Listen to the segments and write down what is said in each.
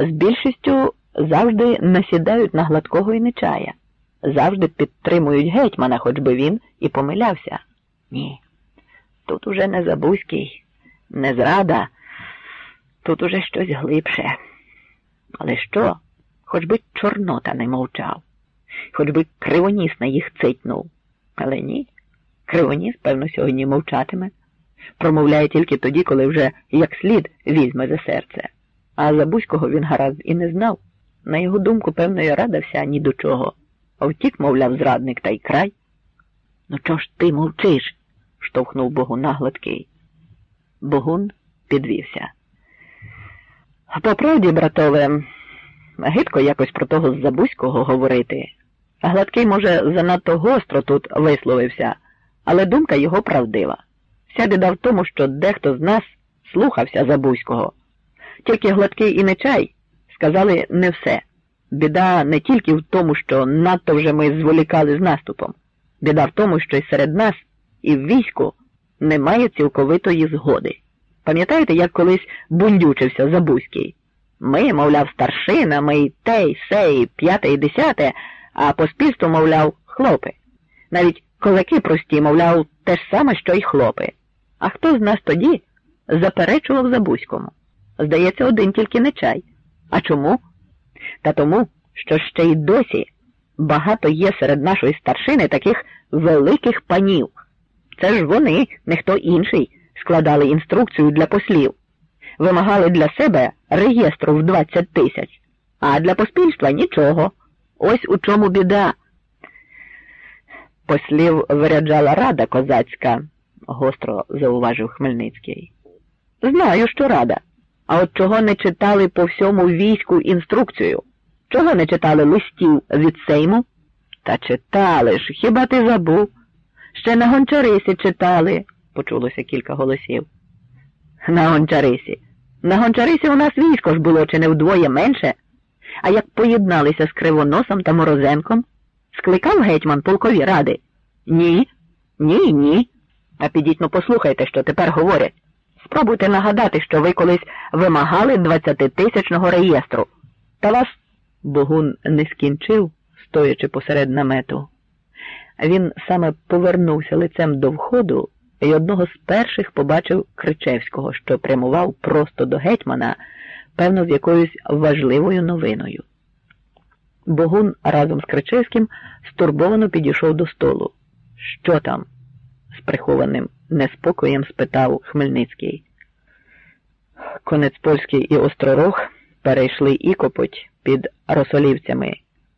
з більшістю завжди насідають на гладкого і нечая, завжди підтримують гетьмана, хоч би він і помилявся. Ні. Тут уже не Забузький, не зрада, тут уже щось глибше. Але що? Хоч би Чорнота не мовчав, хоч би кривоніс на їх цитнув. Але ні, кривоніс, певно, сьогодні мовчатиме, промовляє тільки тоді, коли вже як слід візьме за серце. А Забузького він гаразд і не знав. На його думку, певно, і рада вся ні до чого. А втік, мовляв, зрадник та й край. Ну чого ж ти мовчиш? штовхнув Богуна гладкий. Богун підвівся. По правді, братове, гидко якось про того з Забузького говорити. Гладкий, може, занадто гостро тут висловився, але думка його правдива. Вся біда в тому, що дехто з нас слухався Забузького. Тільки гладкий і нечай сказали не все. Біда не тільки в тому, що надто вже ми зволікали з наступом. Біда в тому, що й серед нас, і в війську немає цілковитої згоди. Пам'ятаєте, як колись бундючився Забузький? Ми, мовляв, старшина, ми й те, й се, і п'яте, і десяте, а поспільство, мовляв, хлопи. Навіть козаки прості, мовляв, те ж саме, що й хлопи. А хто з нас тоді заперечував Забузькому? Здається, один тільки не чай. А чому? Та тому, що ще й досі багато є серед нашої старшини таких великих панів. Це ж вони, не хто інший, складали інструкцію для послів, вимагали для себе реєстру в 20 тисяч, а для поспільства нічого. Ось у чому біда. Послів виряджала рада козацька, гостро зауважив Хмельницький. Знаю, що рада. А от чого не читали по всьому війську інструкцію? Чого не читали листів від Сейму? Та читали ж, хіба ти забув? Ще на гончарисі читали, почулося кілька голосів. На гончарисі. На гончарисі у нас військо ж було чи не вдвоє менше. А як поєдналися з Кривоносом та Морозенком, скликав гетьман полкові ради? Ні, ні, ні. А підіть ну послухайте, що тепер говорять. Спробуйте нагадати, що ви колись вимагали 20-тисячного реєстру. Та вас Богун не скінчив, стоячи посеред намету. Він саме повернувся лицем до входу і одного з перших побачив Кричевського, що прямував просто до гетьмана, певно, з якоюсь важливою новиною. Богун разом з Кричевським стурбовано підійшов до столу. Що там? з прихованим неспокоєм спитав Хмельницький. Конець польський і Остророг перейшли Ікопоть під Росолівцями,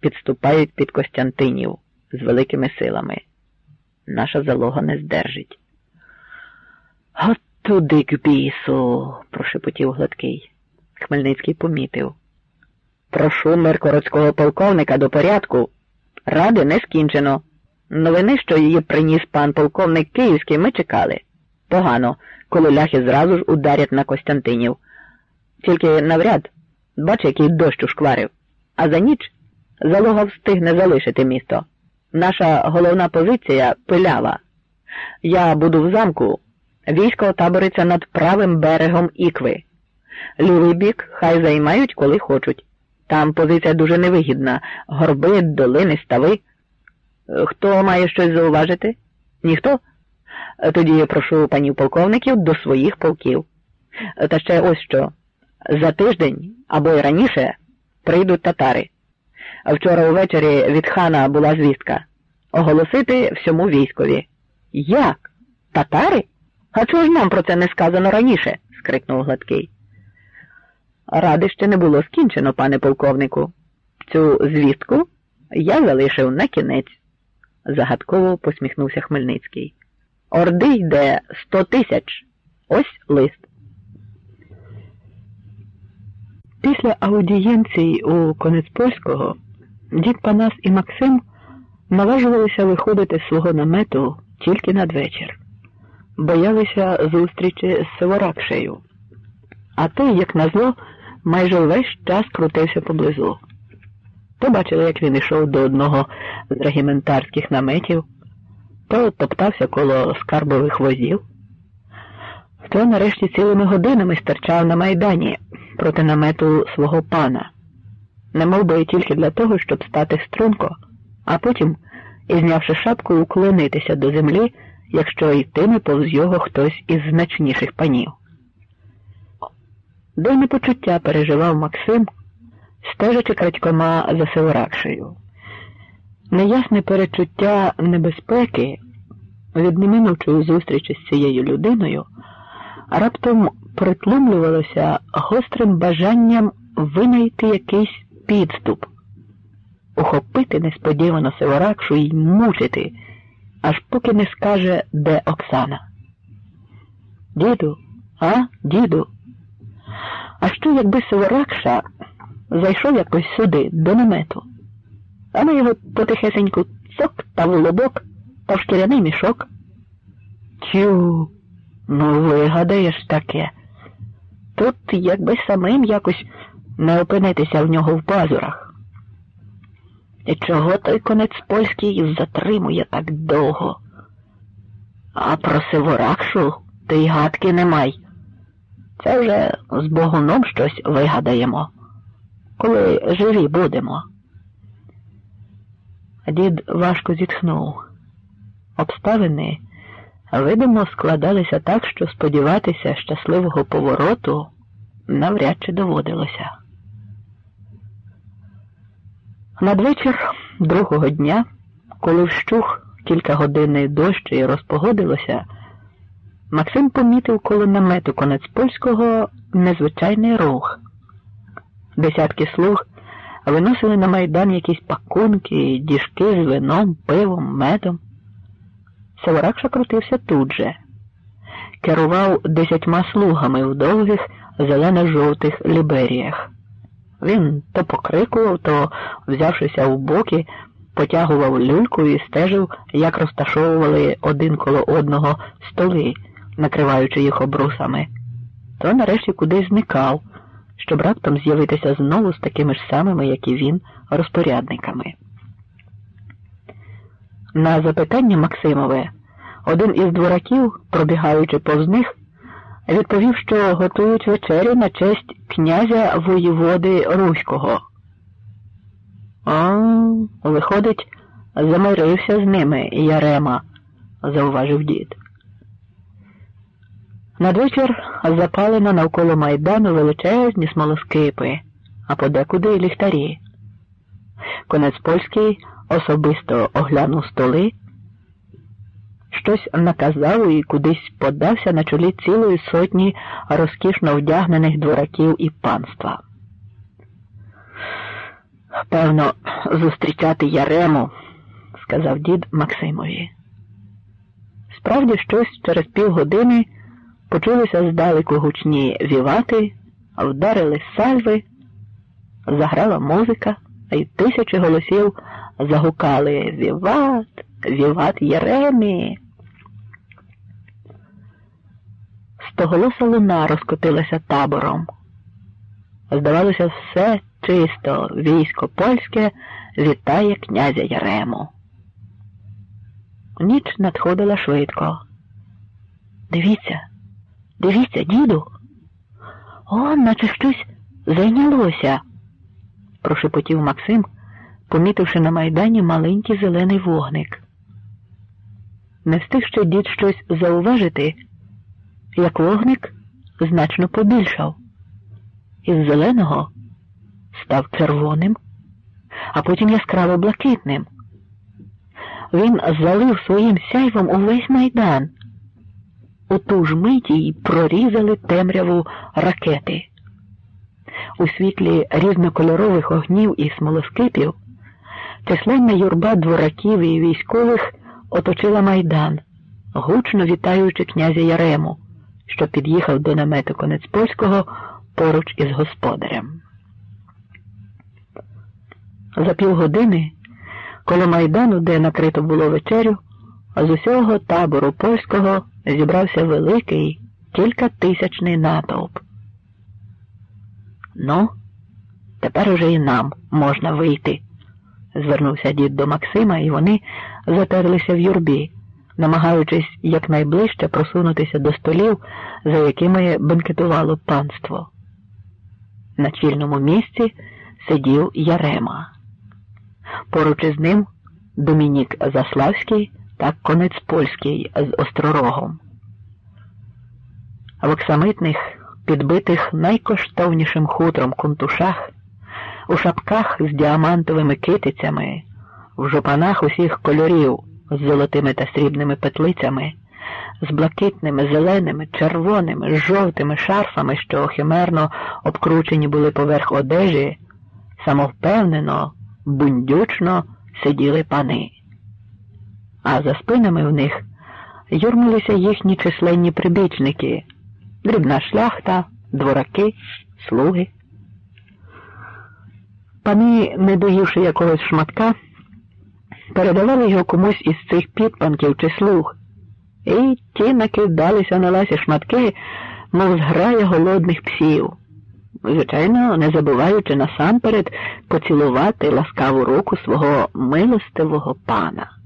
підступають під Костянтинів з великими силами. Наша залога не здержить. От туди к бісу, прошепотів гладкий. Хмельницький помітив. Прошу миркородського полковника до порядку. Ради не скінчено. Новини, що її приніс пан полковник Київський, ми чекали. Погано, коли ляхи зразу ж ударять на Костянтинів. Тільки навряд, бач, який дощ ушкварив. А за ніч залога встигне залишити місто. Наша головна позиція пилява. Я буду в замку. Військо отабориться над правим берегом Ікви. Лівий бік хай займають, коли хочуть. Там позиція дуже невигідна. Горби, долини, стави. Хто має щось зауважити? Ніхто? Тоді я прошу панів полковників до своїх полків. Та ще ось що. За тиждень або й раніше прийдуть татари. Вчора увечері від хана була звістка оголосити всьому військові. Як? Татари? А чого ж нам про це не сказано раніше? скрикнув Гладкий. Ради ще не було скінчено, пане полковнику. Цю звістку я залишив на кінець, загадково посміхнувся Хмельницький. Орди йде сто тисяч. Ось лист. Після аудієнції у конець польського дід Панас і Максим наважувалися виходити з свого намету тільки надвечір, боялися зустрічі з Севоракшею, а той, як назло, майже весь час крутився поблизу. То бачили, як він йшов до одного з регіментарських наметів, то топтався коло скарбових возів, то нарешті цілими годинами стерчав на майдані проти намету свого пана, не мов би тільки для того, щоб стати струнко, а потім, і знявши шапку, уклонитися до землі, якщо йтиме повз його хтось із значніших панів. Дивне почуття переживав Максим, стежачи крадькома за Северакшею. Неясне перечуття небезпеки від неминучої зустрічі з цією людиною раптом притлумлювалося гострим бажанням винайти якийсь підступ, ухопити несподівано Северакшу і мучити, аж поки не скаже, де Оксана. Діду, а, діду, а що, якби Северакша зайшов якось сюди, до намету, а ми його потихесеньку цок та в лобок та в шкіряний мішок? Тю, ну вигадаєш таке. Тут якби самим якось не опинитися в нього в пазурах. І чого той конець польський затримує так довго? А про Сиворакшу ти й гадки не май. Це вже з богуном щось вигадаємо, коли живі будемо. Дід важко зітхнув. Обставини, видимо, складалися так, що сподіватися щасливого повороту навряд чи доводилося. Надвечір другого дня, коли вщух кількагодинний дощ і розпогодилося, Максим помітив коло намету конець польського незвичайний рух. Десятки слуг виносили на майдан якісь пакунки, діжки з вином, пивом, медом. Северакша крутився тут же, керував десятьма слугами в довгих зелено-жовтих ліберіях. Він то покрикував, то, взявшися в боки, потягував люльку і стежив, як розташовували один коло одного столи накриваючи їх обрусами, то нарешті кудись зникав, щоб раптом з'явитися знову з такими ж самими, як і він, розпорядниками. На запитання Максимове один із двораків, пробігаючи повз них, відповів, що готують вечерю на честь князя воєводи Руського. А, виходить, замирився з ними Ярема, зауважив дід. Надвечір запалено навколо майдану величезні смолоскипи, а подекуди й ліхтарі. Конець польський особисто оглянув столи, щось наказав і кудись подався на чолі цілої сотні розкішно вдягнених двораків і панства. Певно, зустрічати Ярему, сказав дід Максимові. Справді, щось через півгодини. Почулися здалеку гучні вівати, вдарили сальви, заграла музика, й тисячі голосів загукали Віват, Віват Єремі. Стоголоса луна розкотилася табором. Здавалося, все чисто військо польське вітає князя Ярему. Ніч надходила швидко. Дивіться. Дивіться, діду. О, наче щось зайнялося, прошепотів Максим, помітивши на майдані маленький зелений вогник. Не встиг ще дід щось зауважити, як вогник значно побільшав. Із зеленого став червоним, а потім яскраво блакитним. Він залив своїм сяйвом увесь майдан у ту ж миті й прорізали темряву ракети. У світлі різнокольорових огнів і смолоскипів численна юрба двораків і військових оточила майдан, гучно вітаючи князя Ярему, що під'їхав до намету конець польського поруч із господарем. За півгодини коло майдану, де накрито було вечерю, з усього табору польського зібрався великий кількатисячний натовп. Ну, тепер уже і нам можна вийти, звернувся дід до Максима, і вони затерлися в юрбі, намагаючись якнайближче просунутися до столів, за якими бенкетувало панство. На чільному місці сидів Ярема. Поруч із ним Домінік Заславський та конець польський з остророгом. В оксамитних, підбитих найкоштовнішим хутром кунтушах, у шапках з діамантовими китицями, в жупанах усіх кольорів з золотими та срібними петлицями, з блакитними, зеленими, червоними, жовтими шарфами, що химерно обкручені були поверх одежі, самовпевнено, бундючно сиділи пани. А за спинами в них юрмилися їхні численні прибічники, дрібна шляхта, двораки, слуги. Пани, не доївши якогось шматка, передавали його комусь із цих підпанків чи слуг, і ті накидалися на ласі шматки, мов зграя голодних псів. Звичайно, не забуваючи насамперед поцілувати ласкаву руку свого милостивого пана.